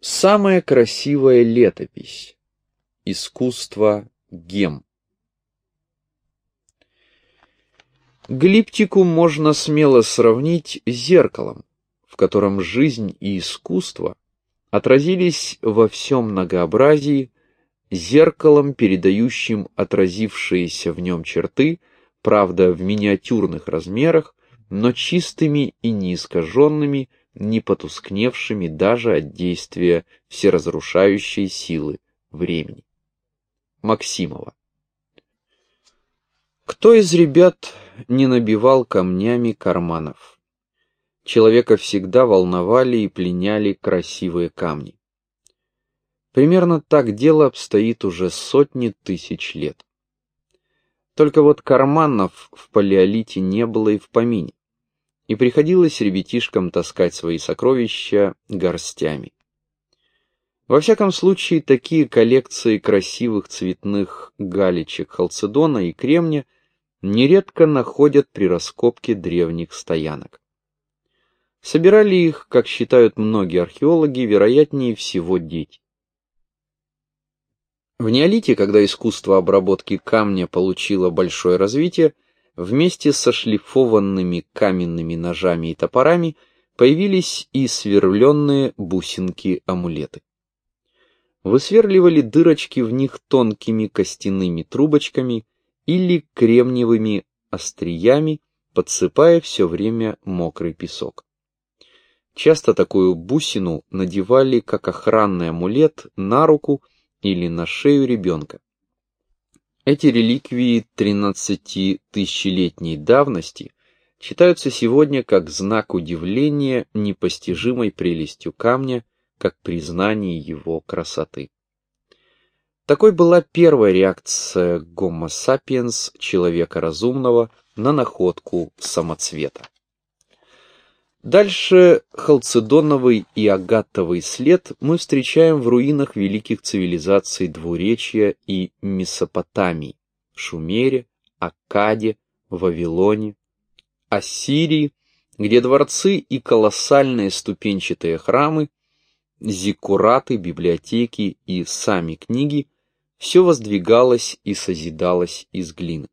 Самая красивая летопись. Искусство гем. Глиптику можно смело сравнить с зеркалом, в котором жизнь и искусство отразились во всем многообразии, зеркалом, передающим отразившиеся в нем черты, правда, в миниатюрных размерах, но чистыми и неискаженными, не потускневшими даже от действия всеразрушающей силы времени. Максимова. Кто из ребят не набивал камнями карманов? Человека всегда волновали и пленяли красивые камни. Примерно так дело обстоит уже сотни тысяч лет. Только вот карманов в палеолите не было и в помине и приходилось ребятишкам таскать свои сокровища горстями. Во всяком случае, такие коллекции красивых цветных галечек халцедона и кремня нередко находят при раскопке древних стоянок. Собирали их, как считают многие археологи, вероятнее всего дети. В неолите, когда искусство обработки камня получило большое развитие, Вместе со шлифованными каменными ножами и топорами появились и сверленные бусинки-амулеты. Высверливали дырочки в них тонкими костяными трубочками или кремниевыми остриями, подсыпая все время мокрый песок. Часто такую бусину надевали как охранный амулет на руку или на шею ребенка. Эти реликвии 13-тысячелетней давности считаются сегодня как знак удивления непостижимой прелестью камня, как признание его красоты. Такой была первая реакция Homo sapiens, человека разумного, на находку самоцвета. Дальше халцедоновый и агатовый след мы встречаем в руинах великих цивилизаций Двуречья и Месопотамии, Шумере, Аккаде, Вавилоне, Ассирии, где дворцы и колоссальные ступенчатые храмы, зиккураты, библиотеки и сами книги все воздвигалось и созидалось из глины.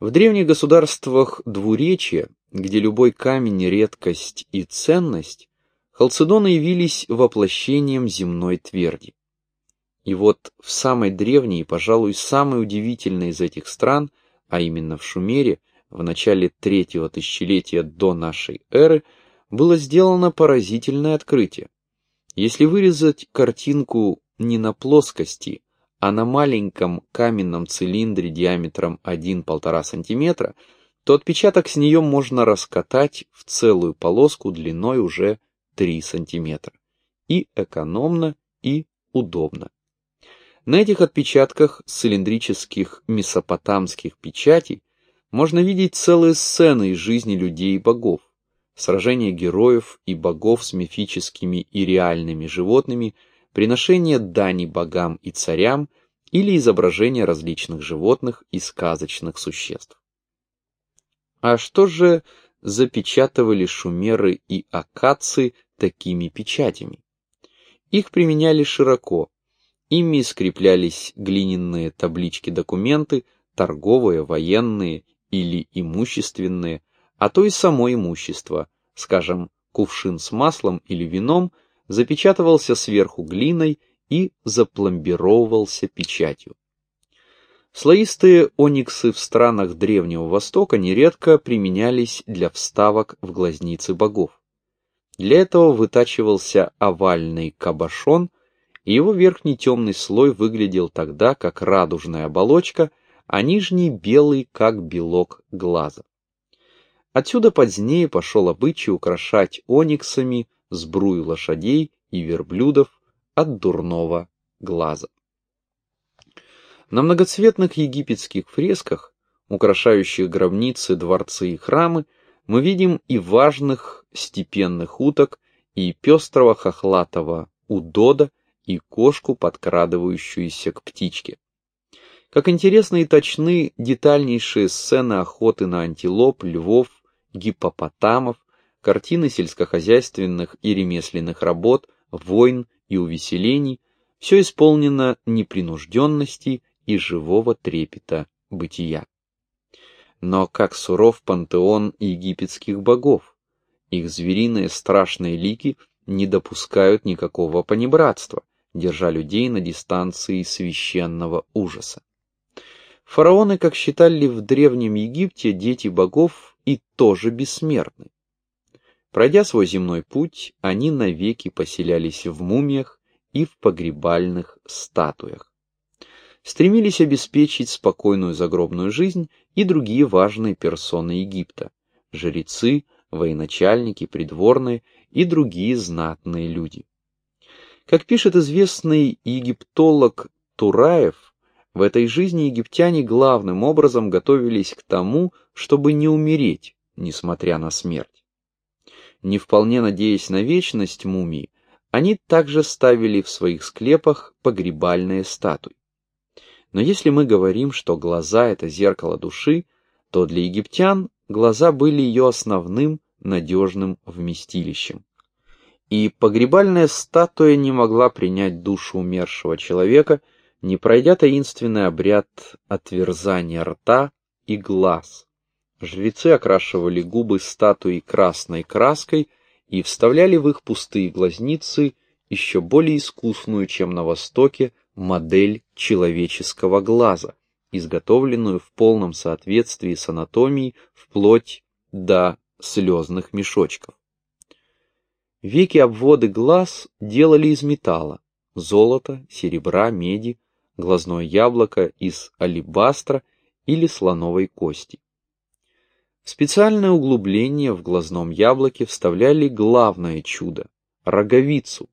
В древних государствах Двуречья где любой камень — редкость и ценность, халцедоны явились воплощением земной тверди. И вот в самой древней и, пожалуй, самой удивительной из этих стран, а именно в Шумере, в начале третьего тысячелетия до нашей эры, было сделано поразительное открытие. Если вырезать картинку не на плоскости, а на маленьком каменном цилиндре диаметром 1-1,5 см, то отпечаток с нее можно раскатать в целую полоску длиной уже 3 см. И экономно, и удобно. На этих отпечатках цилиндрических месопотамских печатей можно видеть целые сцены из жизни людей и богов, сражения героев и богов с мифическими и реальными животными, приношение дани богам и царям или изображение различных животных и сказочных существ. А что же запечатывали шумеры и акации такими печатями? Их применяли широко. Ими скреплялись глиняные таблички-документы, торговые, военные или имущественные, а то и само имущество, скажем, кувшин с маслом или вином, запечатывался сверху глиной и запломбировывался печатью. Слоистые ониксы в странах Древнего Востока нередко применялись для вставок в глазницы богов. Для этого вытачивался овальный кабошон, и его верхний темный слой выглядел тогда как радужная оболочка, а нижний белый как белок глаза. Отсюда позднее пошел обычай украшать ониксами сбрую лошадей и верблюдов от дурного глаза. На многоцветных египетских фресках, украшающих гробницы, дворцы и храмы, мы видим и важных степенных уток, и пестрого хохлатого удода, и кошку, подкрадывающуюся к птичке. Как интересны и точны детальнейшие сцены охоты на антилоп, львов, гипопотамов, картины сельскохозяйственных и ремесленных работ войн и увеселений, все исполнено непринужденности и живого трепета бытия. Но как суров пантеон египетских богов, их звериные страшные лики не допускают никакого понебратства, держа людей на дистанции священного ужаса. Фараоны, как считали в Древнем Египте, дети богов и тоже бессмертны. Пройдя свой земной путь, они навеки поселялись в мумиях и в погребальных статуях. Стремились обеспечить спокойную загробную жизнь и другие важные персоны Египта – жрецы, военачальники, придворные и другие знатные люди. Как пишет известный египтолог Тураев, в этой жизни египтяне главным образом готовились к тому, чтобы не умереть, несмотря на смерть. Не вполне надеясь на вечность мумии, они также ставили в своих склепах погребальные статуи. Но если мы говорим, что глаза — это зеркало души, то для египтян глаза были ее основным надежным вместилищем. И погребальная статуя не могла принять душу умершего человека, не пройдя таинственный обряд отверзания рта и глаз. Жрецы окрашивали губы статуи красной краской и вставляли в их пустые глазницы еще более искусную, чем на Востоке, модель человеческого глаза, изготовленную в полном соответствии с анатомией вплоть до слезных мешочков. Веки обводы глаз делали из металла, золота, серебра, меди, глазное яблоко из алебастра или слоновой кости. В специальное углубление в глазном яблоке вставляли главное чудо – роговицу,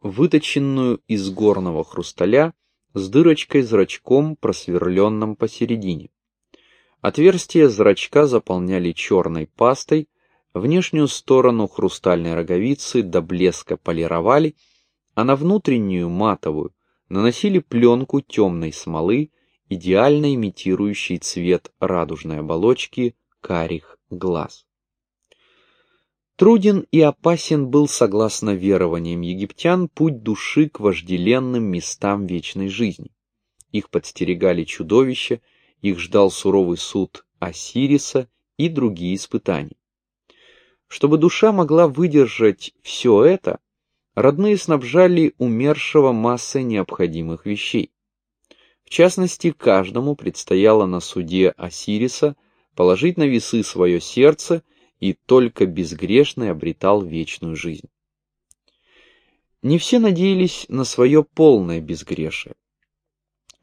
выточенную из горного хрусталя с дырочкой зрачком, просверленным посередине. Отверстия зрачка заполняли черной пастой, внешнюю сторону хрустальной роговицы до блеска полировали, а на внутреннюю матовую наносили пленку темной смолы, идеально имитирующей цвет радужной оболочки карих глаз. Труден и опасен был, согласно верованиям египтян, путь души к вожделенным местам вечной жизни. Их подстерегали чудовища, их ждал суровый суд Осириса и другие испытания. Чтобы душа могла выдержать все это, родные снабжали умершего массой необходимых вещей. В частности, каждому предстояло на суде Осириса положить на весы свое сердце, и только безгрешный обретал вечную жизнь. Не все надеялись на свое полное безгрешие.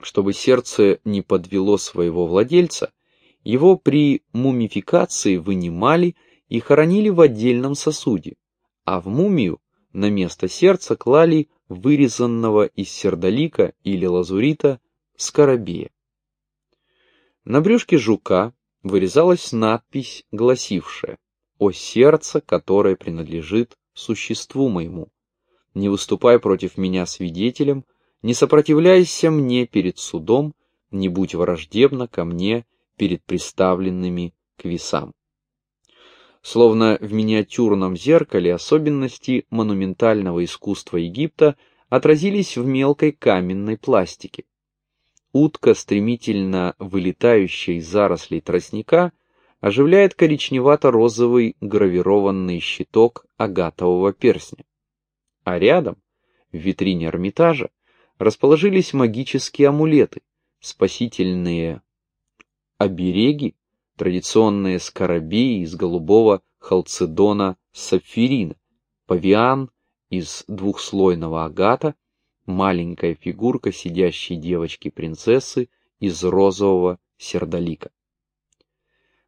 Чтобы сердце не подвело своего владельца, его при мумификации вынимали и хоронили в отдельном сосуде, а в мумию на место сердца клали вырезанного из сердолика или лазурита скоробея. На брюшке жука вырезалась надпись, гласившая «О сердце, которое принадлежит существу моему, не выступай против меня свидетелем, не сопротивляйся мне перед судом, не будь враждебна ко мне перед приставленными к весам. Словно в миниатюрном зеркале особенности монументального искусства Египта отразились в мелкой каменной пластике. Утка, стремительно вылетающая из зарослей тростника, оживляет коричневато-розовый гравированный щиток агатового перстня. А рядом, в витрине Эрмитажа, расположились магические амулеты, спасительные обереги, традиционные скоробеи из голубого халцедона сапфирина, павиан из двухслойного агата, маленькая фигурка сидящей девочки-принцессы из розового сердолика.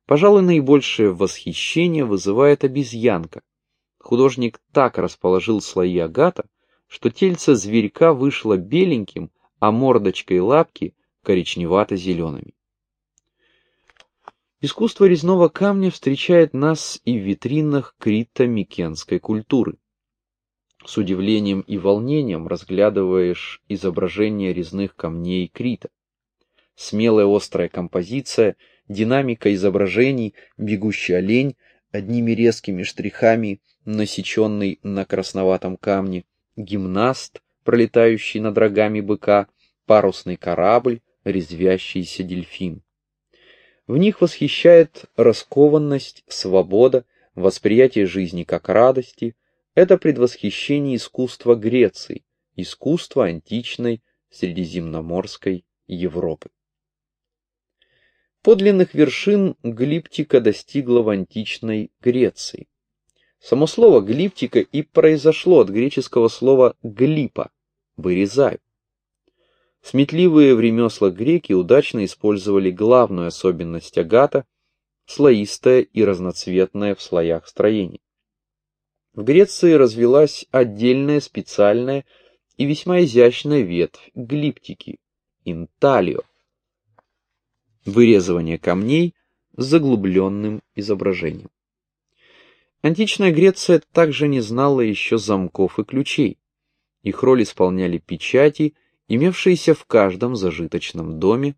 Пожалуй, наибольшее восхищение вызывает обезьянка. Художник так расположил слои агата, что тельце зверька вышло беленьким, а мордочка и лапки коричневато-зелеными. Искусство резного камня встречает нас и в витринах крито-микенской культуры. С удивлением и волнением разглядываешь изображения резных камней Крита. Смелая острая композиция, динамика изображений, бегущий олень, одними резкими штрихами, насеченный на красноватом камне, гимнаст, пролетающий над рогами быка, парусный корабль, резвящийся дельфин. В них восхищает раскованность, свобода, восприятие жизни как радости. Это предвосхищение искусства Греции, искусства античной средиземноморской Европы. Подлинных вершин глиптика достигла в античной Греции. Само слово глиптика и произошло от греческого слова глипа – вырезаю. Сметливые в ремеслах греки удачно использовали главную особенность агата – слоистое и разноцветное в слоях строение. В Греции развилась отдельная специальная и весьма изящная ветвь глиптики – инталио – вырезывание камней с заглубленным изображением. Античная Греция также не знала еще замков и ключей. Их роль исполняли печати – имевшиеся в каждом зажиточном доме,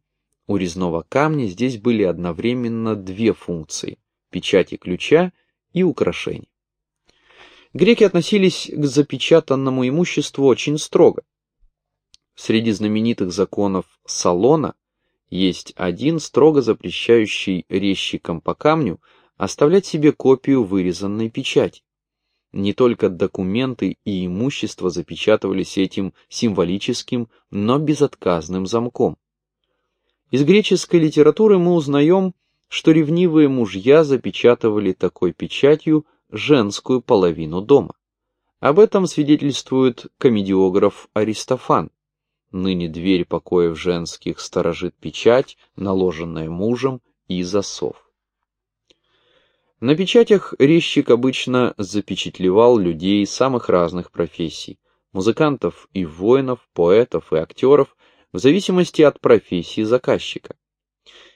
у резного камня здесь были одновременно две функции – печати ключа и украшения. Греки относились к запечатанному имуществу очень строго. Среди знаменитых законов Салона есть один, строго запрещающий резчикам по камню оставлять себе копию вырезанной печати не только документы и имущество запечатывались этим символическим, но безотказным замком. Из греческой литературы мы узнаем, что ревнивые мужья запечатывали такой печатью женскую половину дома. Об этом свидетельствует комедиограф Аристофан. Ныне дверь покоев женских сторожит печать, наложенная мужем, и засов. На печатях резчик обычно запечатлевал людей самых разных профессий, музыкантов и воинов, поэтов и актеров, в зависимости от профессии заказчика.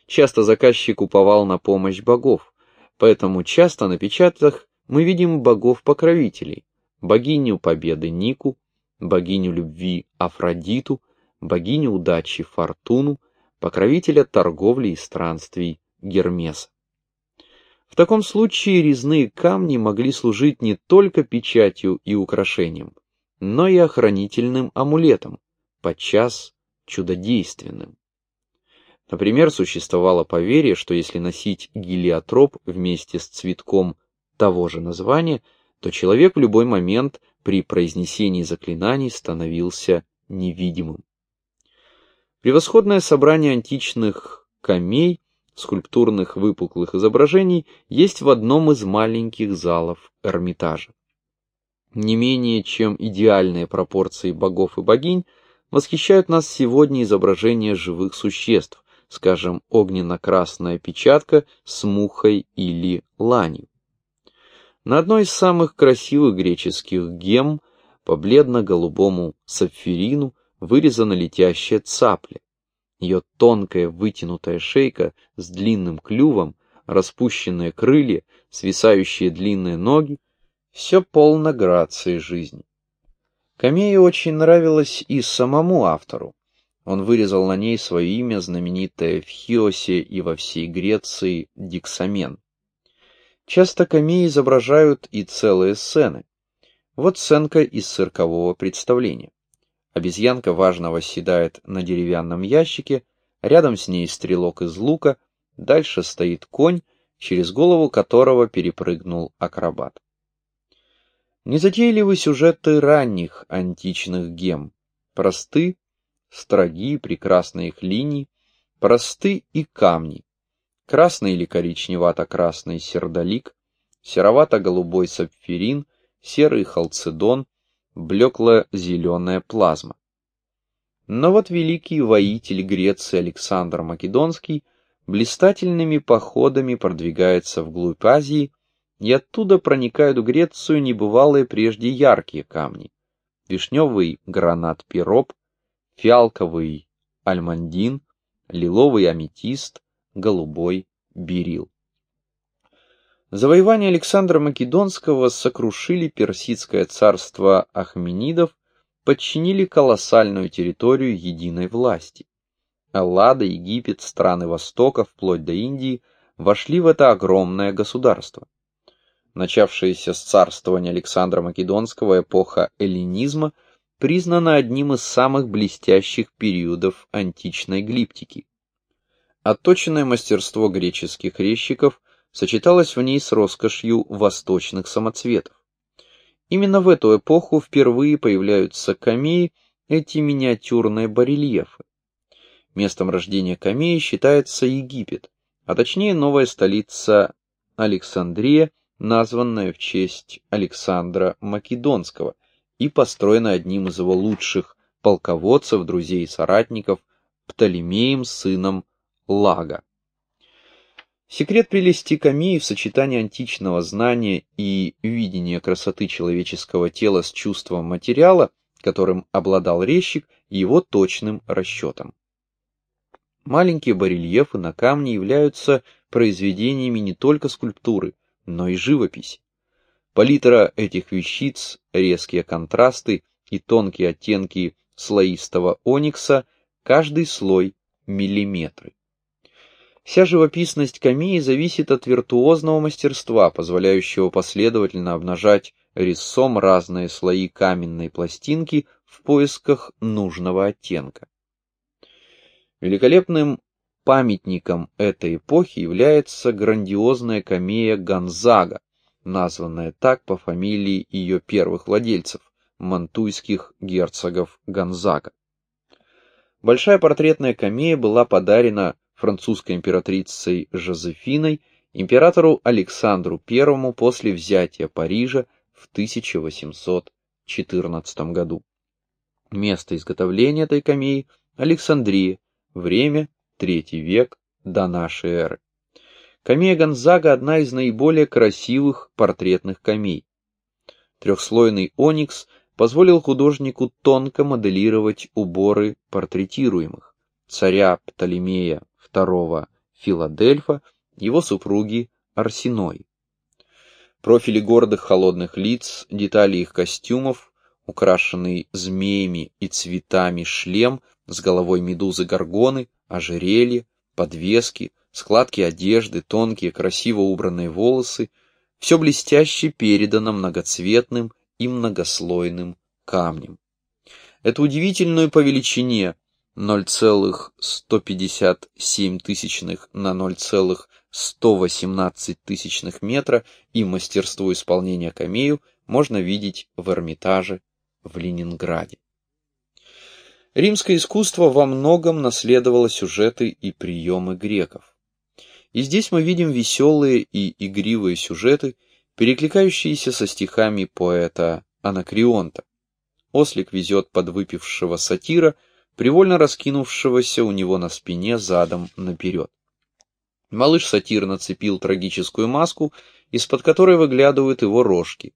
Часто заказчик уповал на помощь богов, поэтому часто на печатях мы видим богов-покровителей, богиню победы Нику, богиню любви Афродиту, богиню удачи Фортуну, покровителя торговли и странствий Гермеса. В таком случае резные камни могли служить не только печатью и украшением, но и охранительным амулетом, подчас чудодейственным. Например, существовало поверье, что если носить гелиотроп вместе с цветком того же названия, то человек в любой момент при произнесении заклинаний становился невидимым. Превосходное собрание античных камей скульптурных выпуклых изображений есть в одном из маленьких залов Эрмитажа. Не менее чем идеальные пропорции богов и богинь восхищают нас сегодня изображения живых существ, скажем, огненно-красная печатка с мухой или ланью. На одной из самых красивых греческих гем по бледно-голубому сапфирину вырезана летящая цапля, ее тонкая вытянутая шейка с длинным клювом, распущенные крылья, свисающие длинные ноги — все полно грации жизни. Камее очень нравилось и самому автору. Он вырезал на ней свое имя, знаменитое в Хиосе и во всей Греции Диксамен. Часто камеи изображают и целые сцены. Вот сценка из циркового представления. Обезьянка важно восседает на деревянном ящике, рядом с ней стрелок из лука, дальше стоит конь, через голову которого перепрыгнул акробат. Незатейливы сюжеты ранних античных гем. Просты, строги, прекрасные их линии, просты и камни. Красный или коричневато-красный сердолик, серовато-голубой сапфирин, серый халцедон, блекла зеленая плазма. Но вот великий воитель Греции Александр Македонский блистательными походами продвигается вглубь Азии, и оттуда проникают в Грецию небывалые прежде яркие камни. Вишневый гранат пироп, фиалковый альмандин, лиловый аметист, голубой берил. Завоевания Александра Македонского сокрушили персидское царство Ахменидов, подчинили колоссальную территорию единой власти. Аллада, Египет, страны Востока, вплоть до Индии, вошли в это огромное государство. начавшаяся с царствования Александра Македонского эпоха эллинизма, признана одним из самых блестящих периодов античной глиптики. Отточенное мастерство греческих резчиков сочеталось в ней с роскошью восточных самоцветов. Именно в эту эпоху впервые появляются камеи, эти миниатюрные барельефы. Местом рождения камеи считается Египет, а точнее новая столица Александрия, названная в честь Александра Македонского и построена одним из его лучших полководцев, друзей и соратников, Птолемеем, сыном Лага. Секрет прелести камеи в сочетании античного знания и видения красоты человеческого тела с чувством материала, которым обладал резчик, его точным расчетом. Маленькие барельефы на камне являются произведениями не только скульптуры, но и живописи. Палитра этих вещиц, резкие контрасты и тонкие оттенки слоистого оникса, каждый слой миллиметры. Вся живописность камеи зависит от виртуозного мастерства, позволяющего последовательно обнажать резцом разные слои каменной пластинки в поисках нужного оттенка. Великолепным памятником этой эпохи является грандиозная камея Гонзага, названная так по фамилии ее первых владельцев, мантуйских герцогов Гонзага. Большая портретная камея была подарена французской императрицей Жозефиной императору Александру I после взятия Парижа в 1814 году. Место изготовления этой камеи – Александрия, время – третий век до нашей эры. Камея Гонзага – одна из наиболее красивых портретных камей. Трехслойный оникс позволил художнику тонко моделировать уборы портретируемых – царя Птолемея II Филадельфа, его супруги Арсеной. Профили гордых холодных лиц, детали их костюмов, украшенный змеями и цветами шлем с головой медузы горгоны, ожерелье, подвески, складки одежды, тонкие красиво убранные волосы, все блестяще передано многоцветным и многослойным камнем. Эту удивительную по величине 0,157 тысячных на 0,118 тысячных метра и мастерство исполнения камею можно видеть в Эрмитаже в Ленинграде. Римское искусство во многом наследовало сюжеты и приемы греков. И здесь мы видим веселые и игривые сюжеты, перекликающиеся со стихами поэта Анакреонта. Ослик везет подвыпившего сатира – привольно раскинувшегося у него на спине задом наперед. Малыш-сатир нацепил трагическую маску, из-под которой выглядывают его рожки.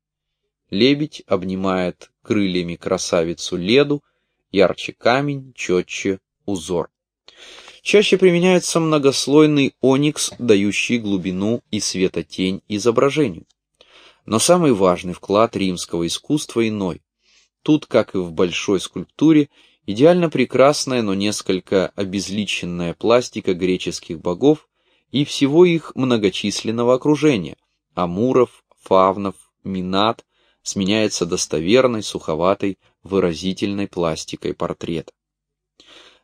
Лебедь обнимает крыльями красавицу Леду, ярче камень, четче узор. Чаще применяется многослойный оникс, дающий глубину и светотень изображению. Но самый важный вклад римского искусства иной. Тут, как и в большой скульптуре, идеально прекрасная, но несколько обезличенная пластика греческих богов и всего их многочисленного окружения – амуров, фавнов, минат – сменяется достоверной, суховатой, выразительной пластикой портрета.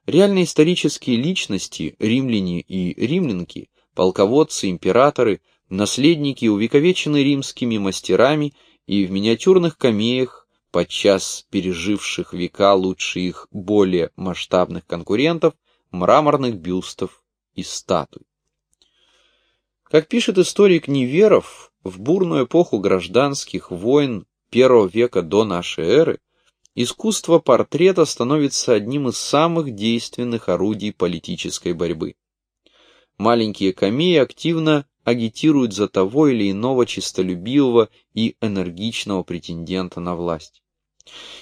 Реальные исторические личности, римляне и римлянки, полководцы, императоры, наследники увековечены римскими мастерами и в миниатюрных камеях подчас переживших века лучше их более масштабных конкурентов, мраморных бюстов и статуй. Как пишет историк Неверов, в бурную эпоху гражданских войн первого века до нашей эры искусство портрета становится одним из самых действенных орудий политической борьбы. Маленькие камеи активно агитируют за того или иного честолюбивого и энергичного претендента на власть.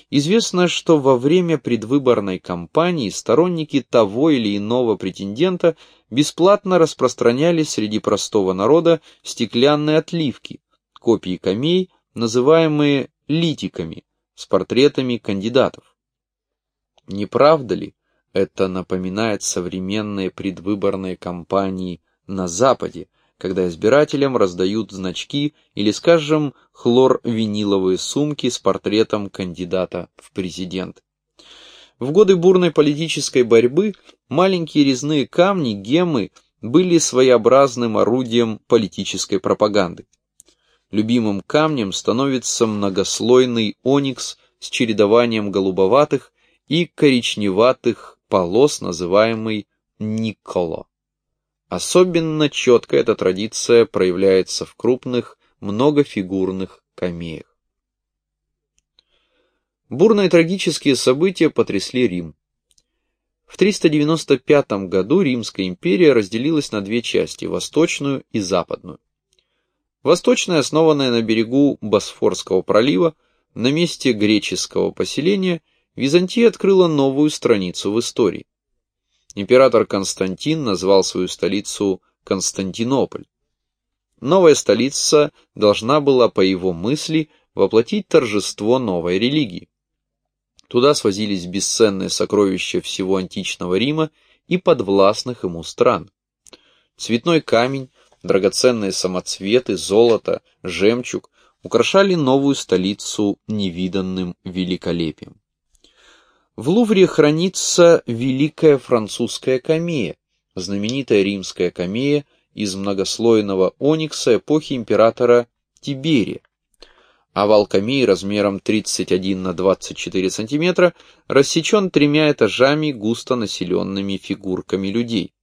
Известно, что во время предвыборной кампании сторонники того или иного претендента бесплатно распространяли среди простого народа стеклянные отливки, копии камей, называемые литиками, с портретами кандидатов. Не правда ли, это напоминает современные предвыборные кампании на Западе, когда избирателям раздают значки или, скажем, хлор-виниловые сумки с портретом кандидата в президент. В годы бурной политической борьбы маленькие резные камни, геммы, были своеобразным орудием политической пропаганды. Любимым камнем становится многослойный оникс с чередованием голубоватых и коричневатых полос, называемый Николо. Особенно четко эта традиция проявляется в крупных многофигурных камеях. Бурные трагические события потрясли Рим. В 395 году Римская империя разделилась на две части – восточную и западную. Восточная, основанная на берегу Босфорского пролива, на месте греческого поселения, Византия открыла новую страницу в истории. Император Константин назвал свою столицу Константинополь. Новая столица должна была, по его мысли, воплотить торжество новой религии. Туда свозились бесценные сокровища всего античного Рима и подвластных ему стран. Цветной камень, драгоценные самоцветы, золото, жемчуг украшали новую столицу невиданным великолепием. В Лувре хранится Великая французская камея, знаменитая римская камея из многослойного оникса эпохи императора Тиберия. Овал камеи размером 31 на 24 сантиметра рассечен тремя этажами густо населенными фигурками людей.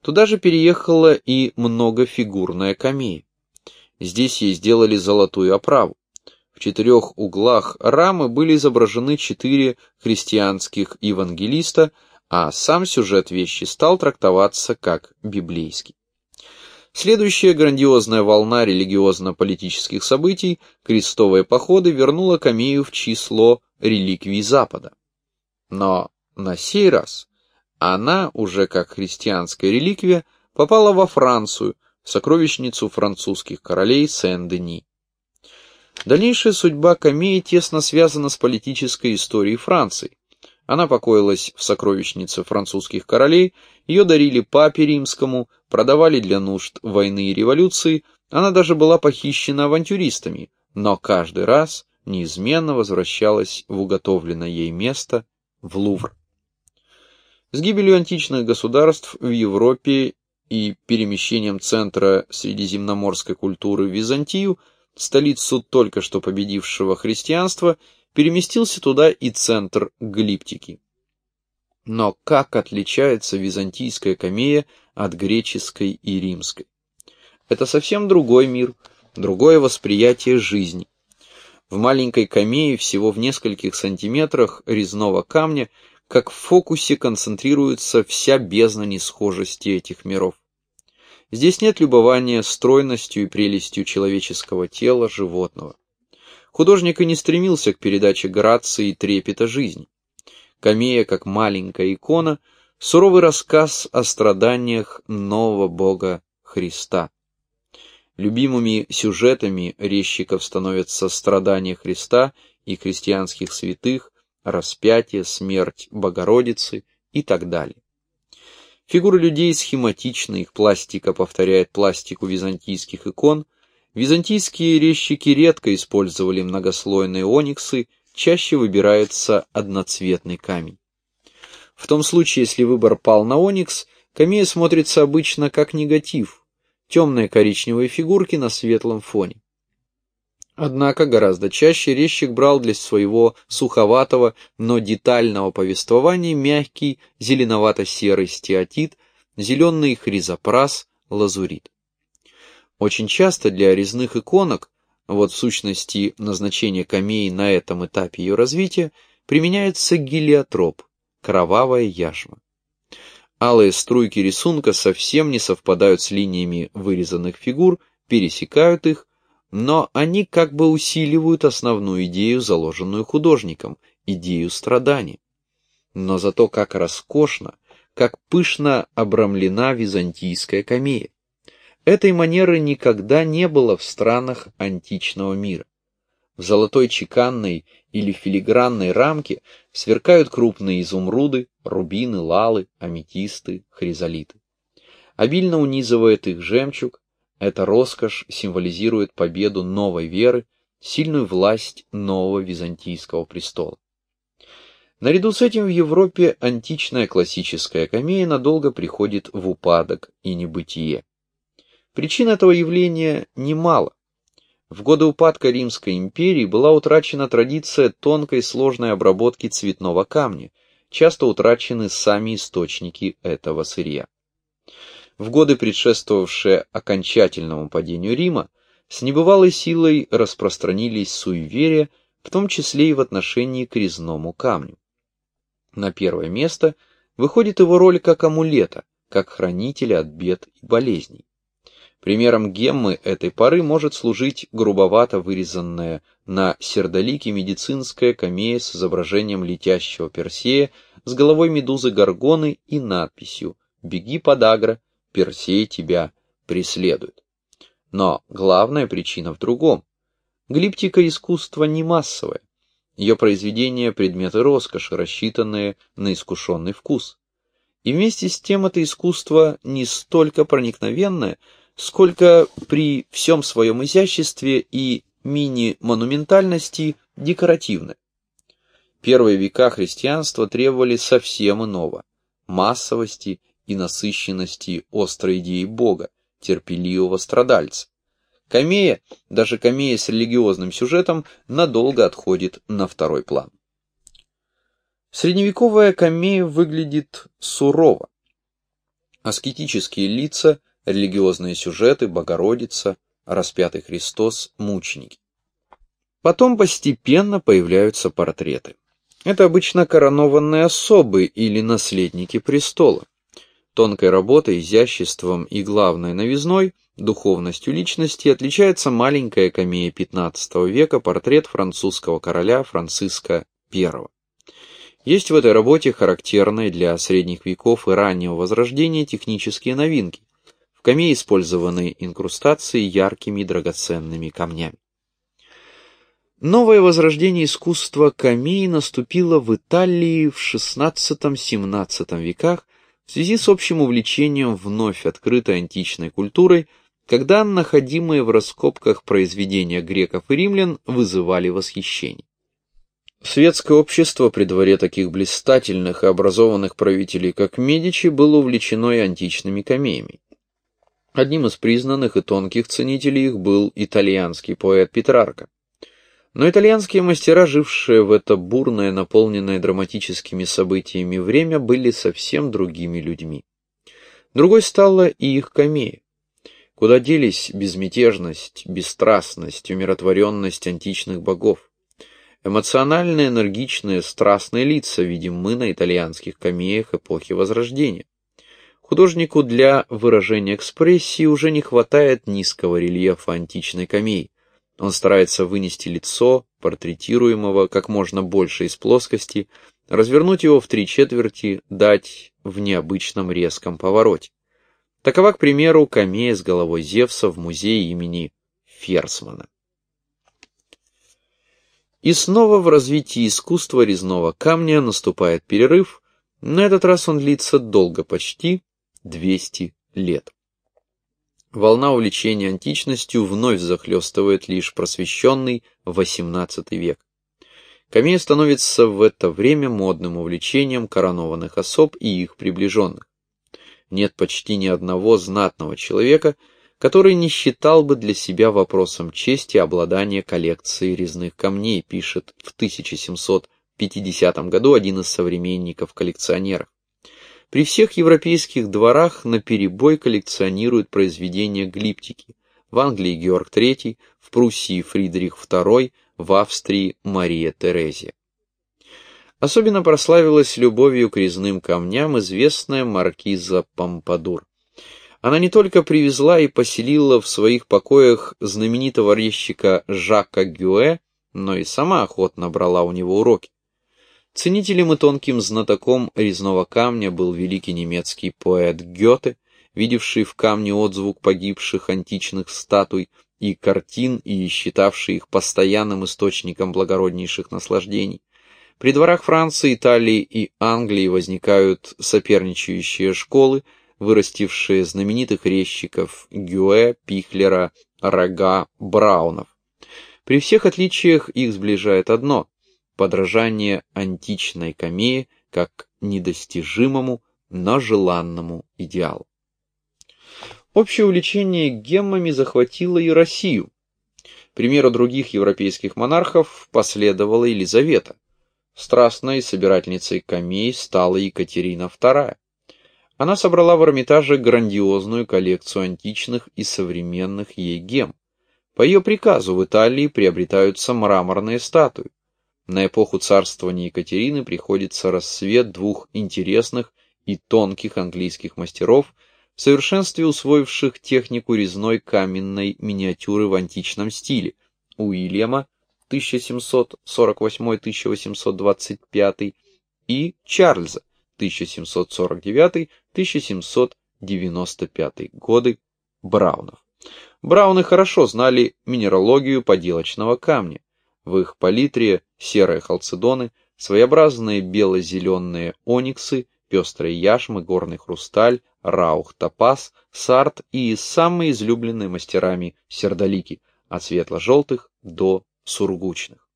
Туда же переехала и многофигурная камея. Здесь ей сделали золотую оправу. В четырех углах рамы были изображены четыре христианских евангелиста, а сам сюжет вещи стал трактоваться как библейский. Следующая грандиозная волна религиозно-политических событий, крестовые походы, вернула Камею в число реликвий Запада. Но на сей раз она, уже как христианская реликвия, попала во Францию, в сокровищницу французских королей Сен-Дени. Дальнейшая судьба Камеи тесно связана с политической историей Франции. Она покоилась в сокровищнице французских королей, ее дарили папе римскому, продавали для нужд войны и революции, она даже была похищена авантюристами, но каждый раз неизменно возвращалась в уготовленное ей место в Лувр. С гибелью античных государств в Европе и перемещением центра средиземноморской культуры в Византию – столицу только что победившего христианства, переместился туда и центр глиптики. Но как отличается византийская камея от греческой и римской? Это совсем другой мир, другое восприятие жизни. В маленькой камее всего в нескольких сантиметрах резного камня, как в фокусе концентрируется вся бездна несхожести этих миров. Здесь нет любования стройностью и прелестью человеческого тела животного. Художник и не стремился к передаче грации и трепета жизни. Камея, как маленькая икона, суровый рассказ о страданиях нового Бога Христа. Любимыми сюжетами резчиков становятся страдания Христа и христианских святых, распятие, смерть Богородицы и так далее. Фигуры людей схематичны, их пластика повторяет пластику византийских икон. Византийские резчики редко использовали многослойные ониксы, чаще выбирается одноцветный камень. В том случае, если выбор пал на оникс, камея смотрится обычно как негатив, темные коричневые фигурки на светлом фоне. Однако гораздо чаще резчик брал для своего суховатого, но детального повествования мягкий зеленовато-серый стеатит, зеленый хризопрас, лазурит. Очень часто для резных иконок, вот в сущности назначение камеи на этом этапе ее развития, применяется гелиотроп, кровавая яшма. Алые струйки рисунка совсем не совпадают с линиями вырезанных фигур, пересекают их, но они как бы усиливают основную идею, заложенную художником, идею страдания. Но зато как роскошно, как пышно обрамлена византийская камея. Этой манеры никогда не было в странах античного мира. В золотой чеканной или филигранной рамке сверкают крупные изумруды, рубины, лалы, аметисты, хризолиты. Обильно унизывает их жемчуг, Эта роскошь символизирует победу новой веры, сильную власть нового византийского престола. Наряду с этим в Европе античная классическая комедия надолго приходит в упадок и небытие. Причин этого явления немало. В годы упадка Римской империи была утрачена традиция тонкой сложной обработки цветного камня, часто утрачены сами источники этого сырья. В годы, предшествовавшие окончательному падению Рима, с небывалой силой распространились суеверия, в том числе и в отношении к резному камню. На первое место выходит его роль как амулета, как хранителя от бед и болезней. Примером геммы этой поры может служить грубовато вырезанная на сердолике медицинская камея с изображением летящего Персея с головой медузы Горгоны и надписью «Беги, подагра, Персей тебя преследует». Но главная причина в другом. Глиптика искусства не массовое. Ее произведения – предметы роскоши, рассчитанные на искушенный вкус. И вместе с тем это искусство не столько проникновенное, сколько при всем своем изяществе и мини-монументальности декоративны. Первые века христианства требовали совсем иного – массовости и насыщенности острой идеи Бога, терпеливого страдальца. Камея, даже камея с религиозным сюжетом, надолго отходит на второй план. Средневековая камея выглядит сурово. Аскетические лица – религиозные сюжеты, Богородица, распятый Христос, мученики. Потом постепенно появляются портреты. Это обычно коронованные особы или наследники престола. Тонкой работой, изяществом и, главной новизной, духовностью личности отличается маленькая камея XV века портрет французского короля Франциска I. Есть в этой работе характерные для средних веков и раннего возрождения технические новинки, камее использованы инкрустации яркими драгоценными камнями. Новое возрождение искусства камеи наступило в Италии в XVI-XVII веках в связи с общим увлечением вновь открытой античной культурой, когда находимые в раскопках произведения греков и римлян вызывали восхищение. Светское общество при дворе таких блистательных и образованных правителей, как Медичи, было увлечено и античными камеями. Одним из признанных и тонких ценителей их был итальянский поэт Петрарка. Но итальянские мастера, жившие в это бурное, наполненное драматическими событиями время, были совсем другими людьми. Другой стала и их камея. Куда делись безмятежность, бесстрастность, умиротворенность античных богов? Эмоциональные, энергичные, страстные лица видим мы на итальянских камеях эпохи Возрождения. Художнику для выражения экспрессии уже не хватает низкого рельефа античной камеи. Он старается вынести лицо портретируемого как можно больше из плоскости, развернуть его в три четверти, дать в необычном резком повороте. Такова, к примеру, камея с головой Зевса в музее имени Ферсмана. И снова в развитии искусства резного камня наступает перерыв, на этот раз он длится долго, почти 200 лет. Волна увлечения античностью вновь захлестывает лишь просвещенный XVIII век. Камея становится в это время модным увлечением коронованных особ и их приближенных. Нет почти ни одного знатного человека, который не считал бы для себя вопросом чести обладания коллекцией резных камней, пишет в 1750 году один из современников коллекционеров. При всех европейских дворах наперебой коллекционируют произведения глиптики. В Англии Георг III, в Пруссии Фридрих II, в Австрии Мария Терезия. Особенно прославилась любовью к резным камням известная маркиза Помпадур. Она не только привезла и поселила в своих покоях знаменитого резчика Жака Гюэ, но и сама охотно брала у него уроки. Ценителем и тонким знатоком резного камня был великий немецкий поэт Гёте, видевший в камне отзвук погибших античных статуй и картин и считавший их постоянным источником благороднейших наслаждений. При дворах Франции, Италии и Англии возникают соперничающие школы, вырастившие знаменитых резчиков Гюэ, Пихлера, Рога, Браунов. При всех отличиях их сближает одно – подражание античной камее как недостижимому, но желанному идеалу. Общее увлечение геммами захватило и Россию. Примеру других европейских монархов последовала Елизавета. Страстной собирательницей камей стала Екатерина II. Она собрала в Эрмитаже грандиозную коллекцию античных и современных ей гем. По ее приказу в Италии приобретаются мраморные статуи. На эпоху царствования Екатерины приходится рассвет двух интересных и тонких английских мастеров, в совершенстве усвоивших технику резной каменной миниатюры в античном стиле, Уильяма 1748-1825 и Чарльза 1749-1795 годы Браунов. Брауны хорошо знали минералогию поделочного камня. В их палитре серые халцедоны, своеобразные бело-зеленые ониксы, пестрые яшмы, горный хрусталь, раух, топаз, сарт и самые излюбленные мастерами сердолики, от светло-желтых до сургучных.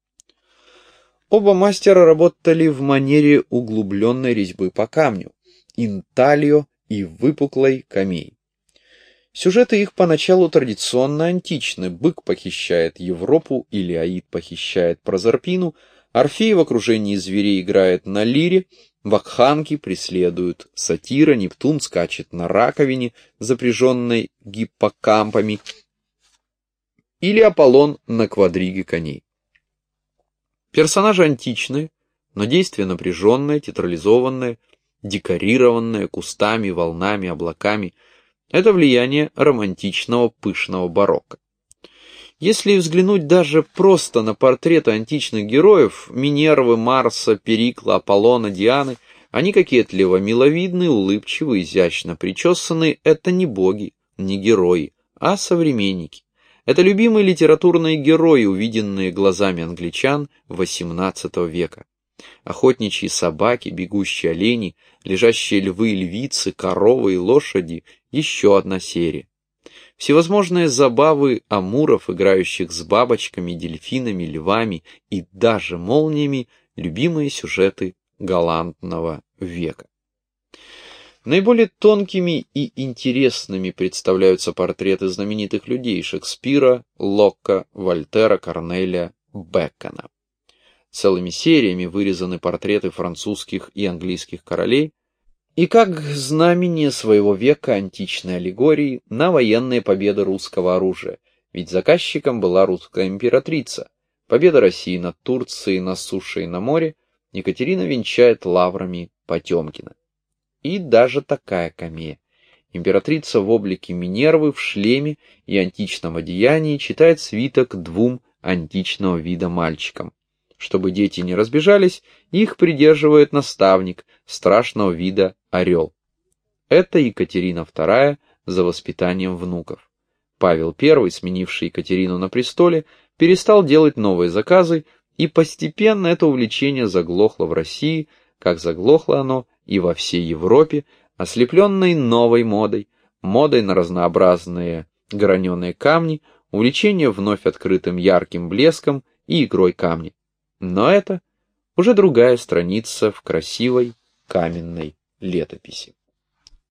Оба мастера работали в манере углубленной резьбы по камню, инталио и выпуклой камей. Сюжеты их поначалу традиционно античны. Бык похищает Европу, или Аид похищает Прозорпину, Орфей в окружении зверей играет на лире, вакханки преследуют сатира, Нептун скачет на раковине, запряженной гиппокампами, или Аполлон на квадриге коней. Персонажи античные, но действие напряженное, театрализованное, декорированное кустами, волнами, облаками – это влияние романтичного пышного барокко. Если взглянуть даже просто на портреты античных героев, Минервы, Марса, Перикла, Аполлона, Дианы, они кокетливо миловидны, улыбчивы, изящно причесаны, это не боги, не герои, а современники. Это любимые литературные герои, увиденные глазами англичан XVIII века. Охотничьи собаки, бегущие олени, лежащие львы и львицы, коровы и лошади – еще одна серия. Всевозможные забавы амуров, играющих с бабочками, дельфинами, львами и даже молниями – любимые сюжеты галантного века. Наиболее тонкими и интересными представляются портреты знаменитых людей Шекспира, Локка, Вольтера, Корнеля, Бекона. Целыми сериями вырезаны портреты французских и английских королей, и как знамение своего века античной аллегории на военные победы русского оружия, ведь заказчиком была русская императрица. Победа России над Турцией на суше и на море Екатерина венчает лаврами Потемкина. И даже такая камея. Императрица в облике Минервы в шлеме и античном одеянии читает свиток двум античного вида мальчикам. Чтобы дети не разбежались, их придерживает наставник страшного вида орел. Это Екатерина II за воспитанием внуков. Павел I, сменивший Екатерину на престоле, перестал делать новые заказы, и постепенно это увлечение заглохло в России, как заглохло оно и во всей Европе, ослепленной новой модой, модой на разнообразные граненые камни, увлечение вновь открытым ярким блеском и игрой камня. Но это уже другая страница в красивой каменной летописи.